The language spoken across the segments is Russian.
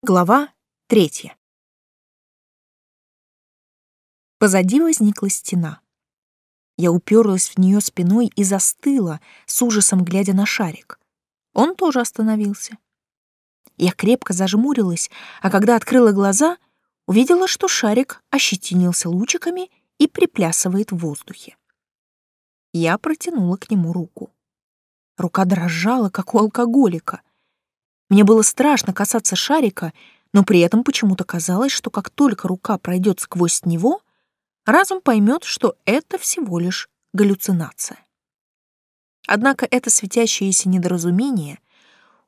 Глава третья. Позади возникла стена. Я уперлась в нее спиной и застыла, с ужасом глядя на шарик. Он тоже остановился. Я крепко зажмурилась, а когда открыла глаза, увидела, что шарик ощетинился лучиками и приплясывает в воздухе. Я протянула к нему руку. Рука дрожала, как у алкоголика. Мне было страшно касаться шарика, но при этом почему-то казалось, что как только рука пройдет сквозь него, разум поймет, что это всего лишь галлюцинация. Однако это светящееся недоразумение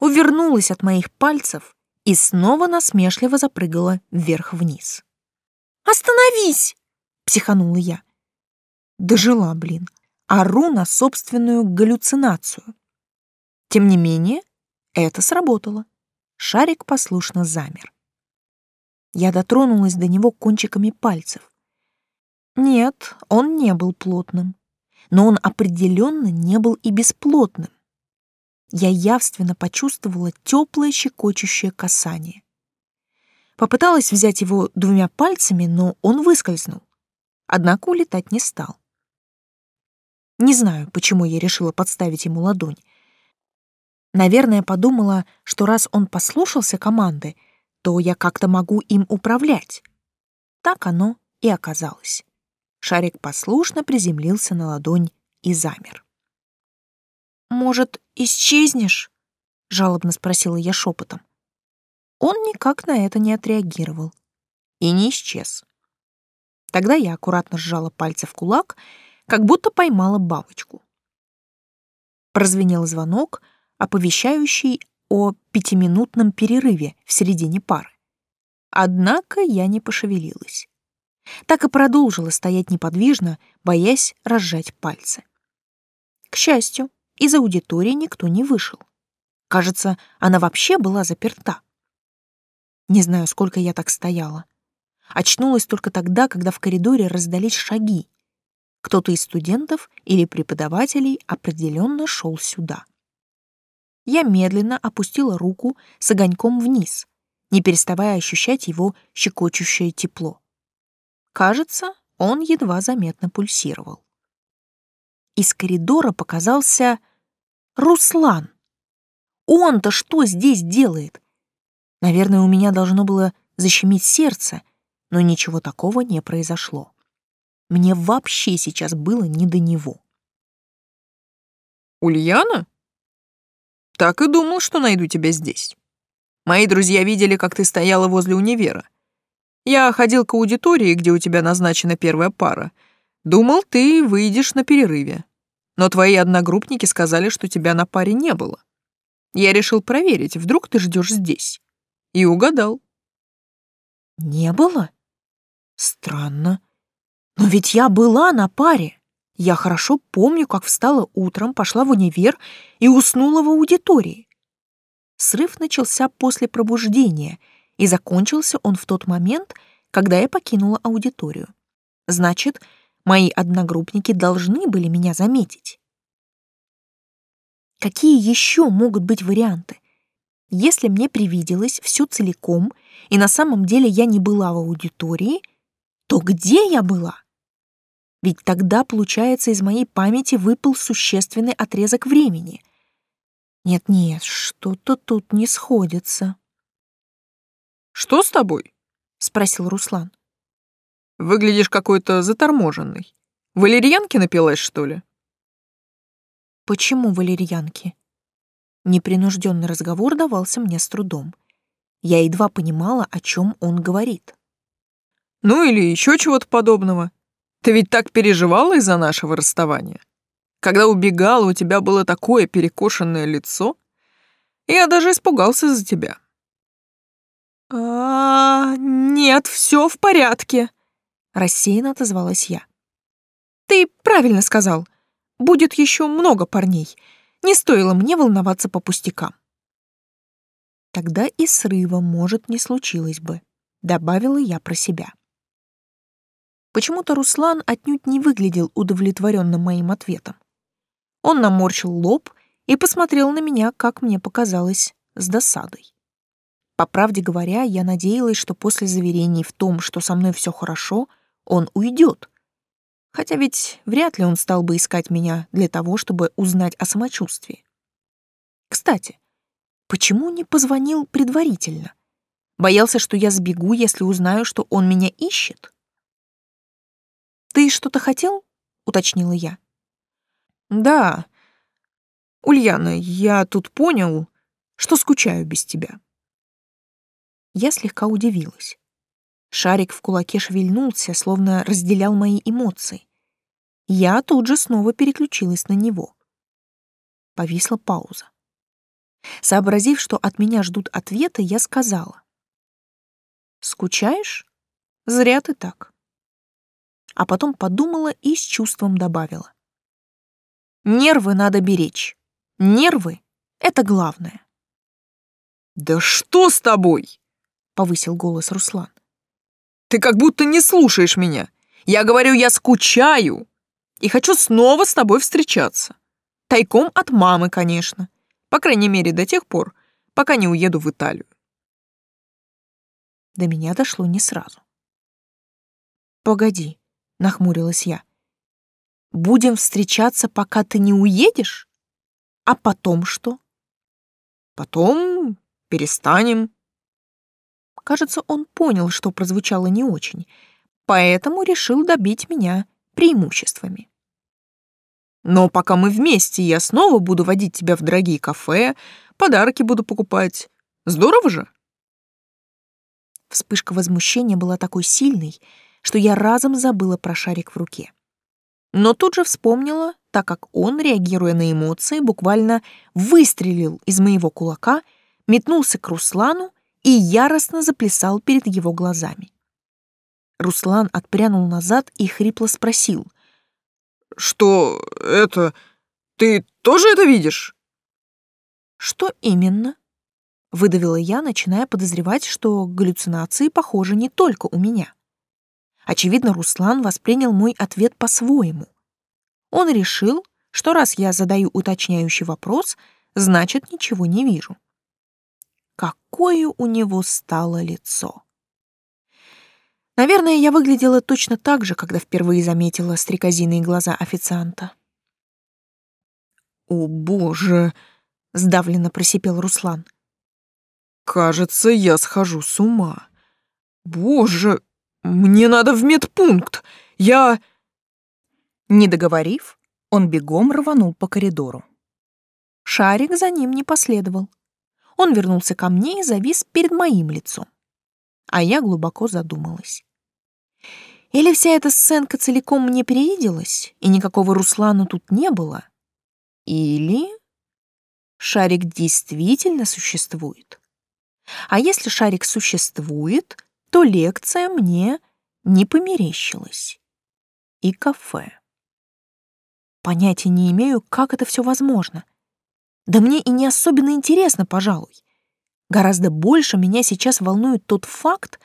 увернулось от моих пальцев и снова насмешливо запрыгало вверх-вниз. «Остановись!» — психанула я. Дожила, блин. Ору на собственную галлюцинацию. Тем не менее, это сработало. Шарик послушно замер. Я дотронулась до него кончиками пальцев. Нет, он не был плотным, но он определенно не был и бесплотным. Я явственно почувствовала теплое щекочущее касание. Попыталась взять его двумя пальцами, но он выскользнул. Однако улетать не стал. Не знаю, почему я решила подставить ему ладонь. Наверное, подумала, что раз он послушался команды, то я как-то могу им управлять. Так оно и оказалось. Шарик послушно приземлился на ладонь и замер. «Может, исчезнешь?» — жалобно спросила я шепотом. Он никак на это не отреагировал и не исчез. Тогда я аккуратно сжала пальцы в кулак, как будто поймала бабочку. Прозвенел звонок — оповещающий о пятиминутном перерыве в середине пары. Однако я не пошевелилась. Так и продолжила стоять неподвижно, боясь разжать пальцы. К счастью, из аудитории никто не вышел. Кажется, она вообще была заперта. Не знаю, сколько я так стояла. Очнулась только тогда, когда в коридоре раздались шаги. Кто-то из студентов или преподавателей определенно шел сюда я медленно опустила руку с огоньком вниз, не переставая ощущать его щекочущее тепло. Кажется, он едва заметно пульсировал. Из коридора показался Руслан. Он-то что здесь делает? Наверное, у меня должно было защемить сердце, но ничего такого не произошло. Мне вообще сейчас было не до него. «Ульяна?» Так и думал, что найду тебя здесь. Мои друзья видели, как ты стояла возле универа. Я ходил к аудитории, где у тебя назначена первая пара. Думал, ты выйдешь на перерыве. Но твои одногруппники сказали, что тебя на паре не было. Я решил проверить, вдруг ты ждешь здесь. И угадал. Не было? Странно. Но ведь я была на паре. Я хорошо помню, как встала утром, пошла в универ и уснула в аудитории. Срыв начался после пробуждения, и закончился он в тот момент, когда я покинула аудиторию. Значит, мои одногруппники должны были меня заметить. Какие еще могут быть варианты? Если мне привиделось все целиком, и на самом деле я не была в аудитории, то где я была? Ведь тогда, получается, из моей памяти выпал существенный отрезок времени. Нет-нет, что-то тут не сходится. «Что с тобой?» — спросил Руслан. «Выглядишь какой-то заторможенный. Валерьянки напилась, что ли?» «Почему валерьянки?» Непринужденный разговор давался мне с трудом. Я едва понимала, о чем он говорит. «Ну или еще чего-то подобного. Ты ведь так переживала из-за нашего расставания? Когда убегала, у тебя было такое перекошенное лицо. Я даже испугался за тебя. А, нет, все в порядке, рассеянно отозвалась я. Ты правильно сказал. Будет еще много парней. Не стоило мне волноваться по пустякам. Тогда и срыва, может, не случилось бы, добавила я про себя. Почему-то Руслан отнюдь не выглядел удовлетворенным моим ответом. Он наморщил лоб и посмотрел на меня, как мне показалось, с досадой. По правде говоря, я надеялась, что после заверений в том, что со мной все хорошо, он уйдет. Хотя ведь вряд ли он стал бы искать меня для того, чтобы узнать о самочувствии. Кстати, почему не позвонил предварительно? Боялся, что я сбегу, если узнаю, что он меня ищет? «Ты что-то хотел?» — уточнила я. «Да. Ульяна, я тут понял, что скучаю без тебя». Я слегка удивилась. Шарик в кулаке шевельнулся, словно разделял мои эмоции. Я тут же снова переключилась на него. Повисла пауза. Сообразив, что от меня ждут ответа, я сказала. «Скучаешь? Зря ты так». А потом подумала и с чувством добавила. «Нервы надо беречь. Нервы — это главное». «Да что с тобой?» — повысил голос Руслан. «Ты как будто не слушаешь меня. Я говорю, я скучаю и хочу снова с тобой встречаться. Тайком от мамы, конечно. По крайней мере, до тех пор, пока не уеду в Италию». До меня дошло не сразу. «Погоди», — нахмурилась я. «Будем встречаться, пока ты не уедешь? А потом что?» «Потом перестанем». Кажется, он понял, что прозвучало не очень, поэтому решил добить меня преимуществами. Но пока мы вместе, я снова буду водить тебя в дорогие кафе, подарки буду покупать. Здорово же? Вспышка возмущения была такой сильной, что я разом забыла про шарик в руке. Но тут же вспомнила, так как он, реагируя на эмоции, буквально выстрелил из моего кулака — метнулся к Руслану и яростно заплясал перед его глазами. Руслан отпрянул назад и хрипло спросил. «Что это? Ты тоже это видишь?» «Что именно?» — выдавила я, начиная подозревать, что галлюцинации похожи не только у меня. Очевидно, Руслан воспринял мой ответ по-своему. Он решил, что раз я задаю уточняющий вопрос, значит, ничего не вижу какое у него стало лицо. Наверное, я выглядела точно так же, когда впервые заметила стрекозиные глаза официанта. «О, боже!» — сдавленно просипел Руслан. «Кажется, я схожу с ума. Боже, мне надо в медпункт. Я...» Не договорив, он бегом рванул по коридору. Шарик за ним не последовал. Он вернулся ко мне и завис перед моим лицом. А я глубоко задумалась. Или вся эта сценка целиком мне привиделась, и никакого Руслана тут не было? Или шарик действительно существует? А если шарик существует, то лекция мне не померещилась. И кафе. Понятия не имею, как это все возможно. Да мне и не особенно интересно, пожалуй. Гораздо больше меня сейчас волнует тот факт,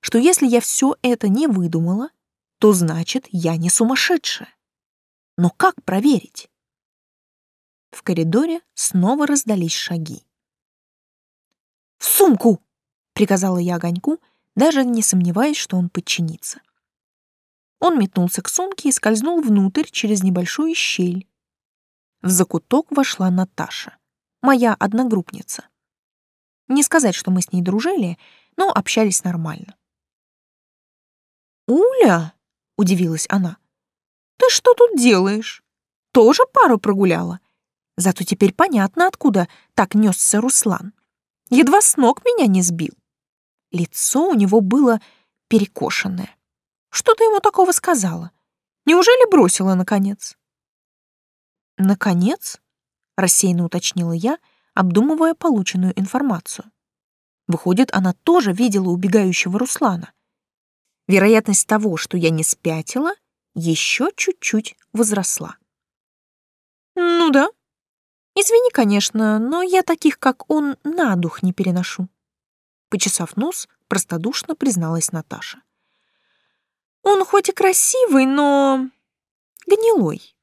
что если я все это не выдумала, то значит, я не сумасшедшая. Но как проверить? В коридоре снова раздались шаги. «В сумку!» — приказала я огоньку, даже не сомневаясь, что он подчинится. Он метнулся к сумке и скользнул внутрь через небольшую щель, в закуток вошла Наташа, моя одногруппница. Не сказать, что мы с ней дружили, но общались нормально. «Уля!» — удивилась она. «Ты что тут делаешь? Тоже пару прогуляла? Зато теперь понятно, откуда так несся Руслан. Едва с ног меня не сбил. Лицо у него было перекошенное. Что ты ему такого сказала? Неужели бросила, наконец?» «Наконец?» — рассеянно уточнила я, обдумывая полученную информацию. Выходит, она тоже видела убегающего Руслана. Вероятность того, что я не спятила, еще чуть-чуть возросла. «Ну да. Извини, конечно, но я таких, как он, на дух не переношу». Почесав нос, простодушно призналась Наташа. «Он хоть и красивый, но гнилой.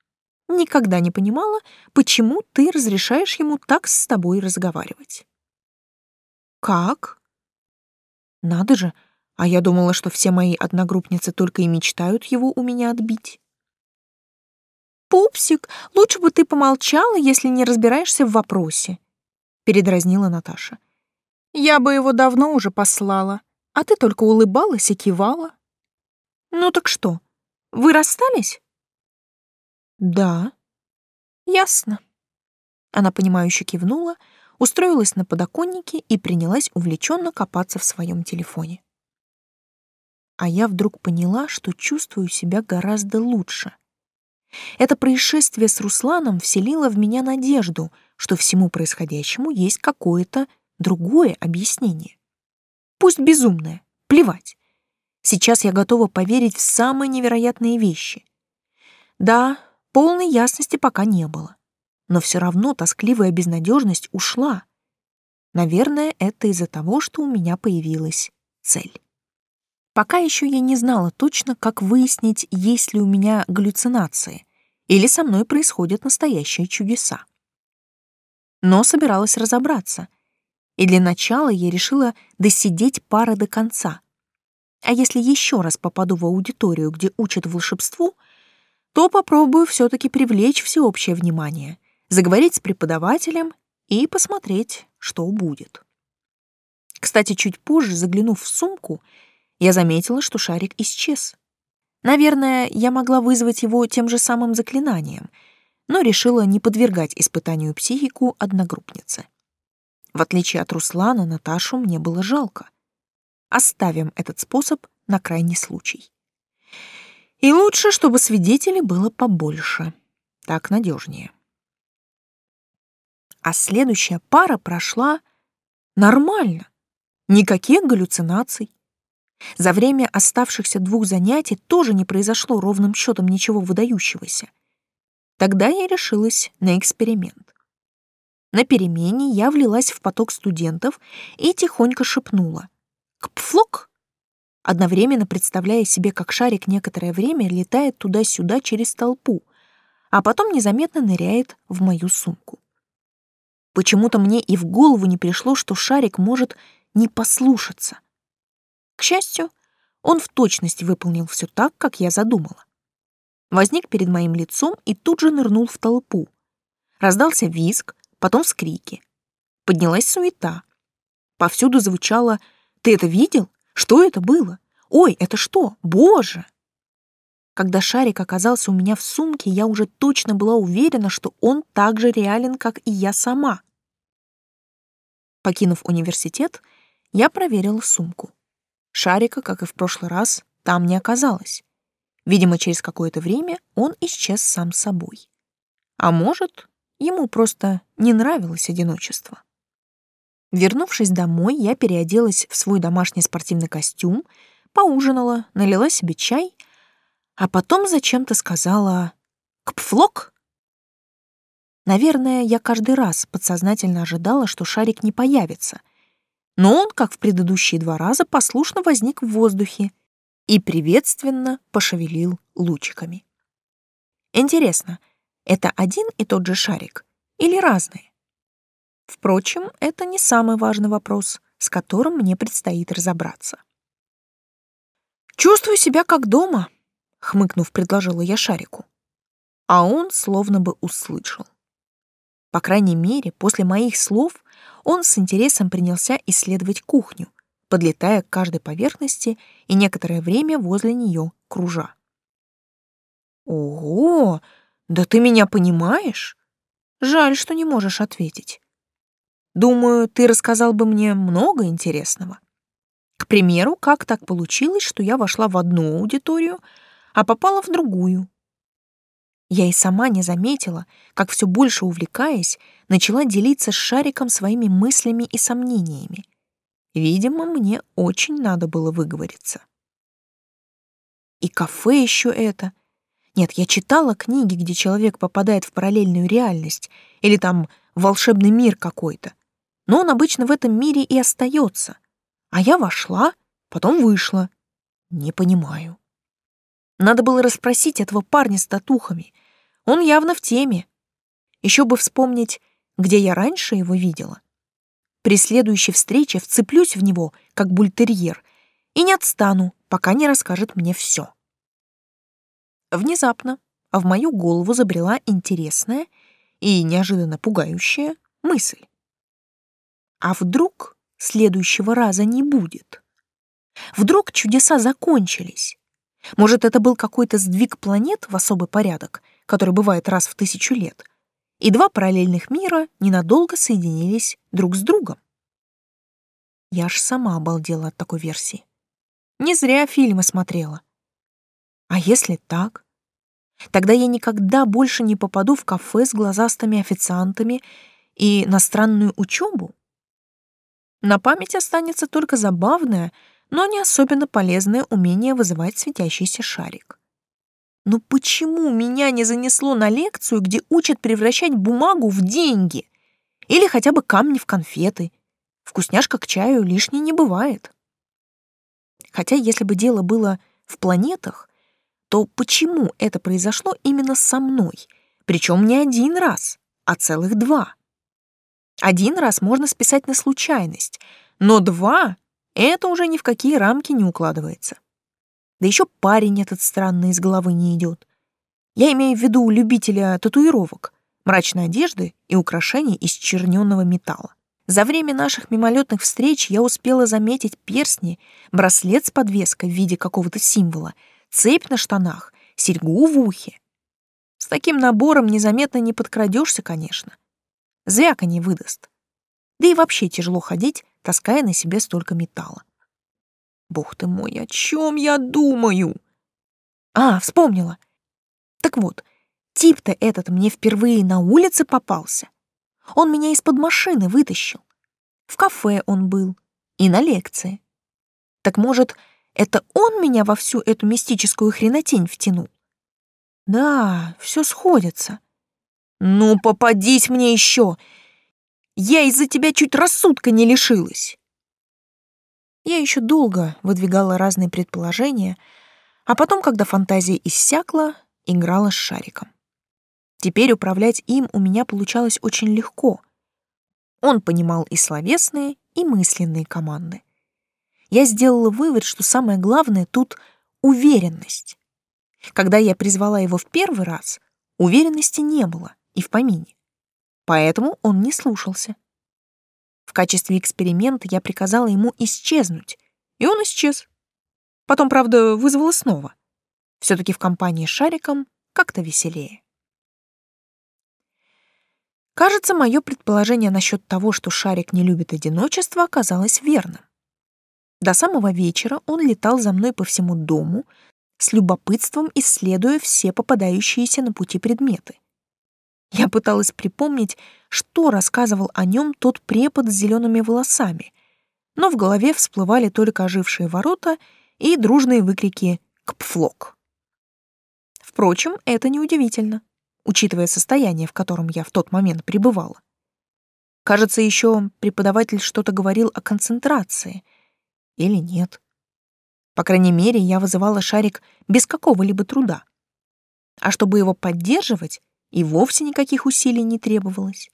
Никогда не понимала, почему ты разрешаешь ему так с тобой разговаривать. Как? Надо же, а я думала, что все мои одногруппницы только и мечтают его у меня отбить. «Пупсик, лучше бы ты помолчала, если не разбираешься в вопросе», — передразнила Наташа. «Я бы его давно уже послала, а ты только улыбалась и кивала». «Ну так что, вы расстались?» «Да». «Ясно». Она понимающе кивнула, устроилась на подоконнике и принялась увлеченно копаться в своем телефоне. А я вдруг поняла, что чувствую себя гораздо лучше. Это происшествие с Русланом вселило в меня надежду, что всему происходящему есть какое-то другое объяснение. Пусть безумное, плевать. Сейчас я готова поверить в самые невероятные вещи. Да, полной ясности пока не было но все равно тоскливая безнадежность ушла. Наверное, это из-за того, что у меня появилась цель. Пока еще я не знала точно, как выяснить, есть ли у меня галлюцинации или со мной происходят настоящие чудеса. Но собиралась разобраться, и для начала я решила досидеть пары до конца. А если еще раз попаду в аудиторию, где учат волшебству, то попробую все-таки привлечь всеобщее внимание — заговорить с преподавателем и посмотреть, что будет. Кстати, чуть позже, заглянув в сумку, я заметила, что шарик исчез. Наверное, я могла вызвать его тем же самым заклинанием, но решила не подвергать испытанию психику одногруппницы. В отличие от Руслана, Наташу мне было жалко. Оставим этот способ на крайний случай. И лучше, чтобы свидетелей было побольше. Так надежнее а следующая пара прошла нормально. Никаких галлюцинаций. За время оставшихся двух занятий тоже не произошло ровным счетом ничего выдающегося. Тогда я решилась на эксперимент. На перемене я влилась в поток студентов и тихонько шепнула «Кпфлок!», одновременно представляя себе, как шарик некоторое время летает туда-сюда через толпу, а потом незаметно ныряет в мою сумку. Почему-то мне и в голову не пришло, что шарик может не послушаться. К счастью, он в точности выполнил все так, как я задумала. Возник перед моим лицом и тут же нырнул в толпу. Раздался визг, потом вскрики. Поднялась суета. Повсюду звучало «Ты это видел? Что это было? Ой, это что? Боже!» Когда шарик оказался у меня в сумке, я уже точно была уверена, что он так же реален, как и я сама. Покинув университет, я проверила сумку. Шарика, как и в прошлый раз, там не оказалось. Видимо, через какое-то время он исчез сам собой. А может, ему просто не нравилось одиночество. Вернувшись домой, я переоделась в свой домашний спортивный костюм, поужинала, налила себе чай — а потом зачем-то сказала «Кпфлок». Наверное, я каждый раз подсознательно ожидала, что шарик не появится, но он, как в предыдущие два раза, послушно возник в воздухе и приветственно пошевелил лучиками. Интересно, это один и тот же шарик или разные? Впрочем, это не самый важный вопрос, с которым мне предстоит разобраться. Чувствую себя как дома, хмыкнув, предложила я Шарику. А он словно бы услышал. По крайней мере, после моих слов он с интересом принялся исследовать кухню, подлетая к каждой поверхности и некоторое время возле нее кружа. «Ого! Да ты меня понимаешь? Жаль, что не можешь ответить. Думаю, ты рассказал бы мне много интересного. К примеру, как так получилось, что я вошла в одну аудиторию, а попала в другую. Я и сама не заметила, как все больше увлекаясь, начала делиться с Шариком своими мыслями и сомнениями. Видимо, мне очень надо было выговориться. И кафе еще это. Нет, я читала книги, где человек попадает в параллельную реальность или там волшебный мир какой-то. Но он обычно в этом мире и остается. А я вошла, потом вышла. Не понимаю. Надо было расспросить этого парня с татухами. Он явно в теме. Еще бы вспомнить, где я раньше его видела. При следующей встрече вцеплюсь в него, как бультерьер, и не отстану, пока не расскажет мне все. Внезапно в мою голову забрела интересная и неожиданно пугающая мысль. А вдруг следующего раза не будет? Вдруг чудеса закончились? Может, это был какой-то сдвиг планет в особый порядок, который бывает раз в тысячу лет, и два параллельных мира ненадолго соединились друг с другом? Я аж сама обалдела от такой версии. Не зря фильмы смотрела. А если так? Тогда я никогда больше не попаду в кафе с глазастыми официантами и на странную учебу. На память останется только забавное, но не особенно полезное умение вызывать светящийся шарик. Но почему меня не занесло на лекцию, где учат превращать бумагу в деньги? Или хотя бы камни в конфеты? Вкусняшка к чаю лишней не бывает. Хотя если бы дело было в планетах, то почему это произошло именно со мной? Причем не один раз, а целых два. Один раз можно списать на случайность, но два — это уже ни в какие рамки не укладывается. Да еще парень этот странный из головы не идет. Я имею в виду любителя татуировок, мрачной одежды и украшений из черненного металла. За время наших мимолетных встреч я успела заметить перстни, браслет с подвеской в виде какого-то символа, цепь на штанах, серьгу в ухе. С таким набором незаметно не подкрадешься, конечно. Звяка не выдаст. Да и вообще тяжело ходить, таская на себе столько металла. Бог ты мой, о чем я думаю? А, вспомнила. Так вот, тип-то этот мне впервые на улице попался. Он меня из-под машины вытащил. В кафе он был и на лекции. Так может, это он меня во всю эту мистическую хренотень втянул? Да, все сходится. Ну, попадись мне еще! Я из-за тебя чуть рассудка не лишилась. Я еще долго выдвигала разные предположения, а потом, когда фантазия иссякла, играла с шариком. Теперь управлять им у меня получалось очень легко. Он понимал и словесные, и мысленные команды. Я сделала вывод, что самое главное тут — уверенность. Когда я призвала его в первый раз, уверенности не было и в помине. Поэтому он не слушался. В качестве эксперимента я приказала ему исчезнуть, и он исчез. Потом, правда, вызвала снова. все таки в компании с Шариком как-то веселее. Кажется, мое предположение насчет того, что Шарик не любит одиночество, оказалось верным. До самого вечера он летал за мной по всему дому, с любопытством исследуя все попадающиеся на пути предметы. Я пыталась припомнить, что рассказывал о нем тот препод с зелеными волосами, но в голове всплывали только ожившие ворота и дружные выкрики «Кпфлок». Впрочем, это неудивительно учитывая состояние, в котором я в тот момент пребывала. Кажется, еще преподаватель что-то говорил о концентрации. Или нет. По крайней мере, я вызывала шарик без какого-либо труда. А чтобы его поддерживать, и вовсе никаких усилий не требовалось.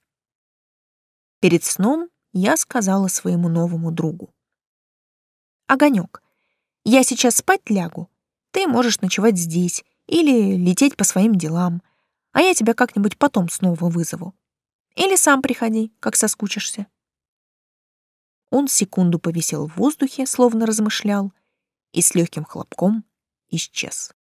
Перед сном я сказала своему новому другу. «Огонек, я сейчас спать лягу. Ты можешь ночевать здесь или лететь по своим делам а я тебя как-нибудь потом снова вызову. Или сам приходи, как соскучишься. Он секунду повисел в воздухе, словно размышлял, и с легким хлопком исчез.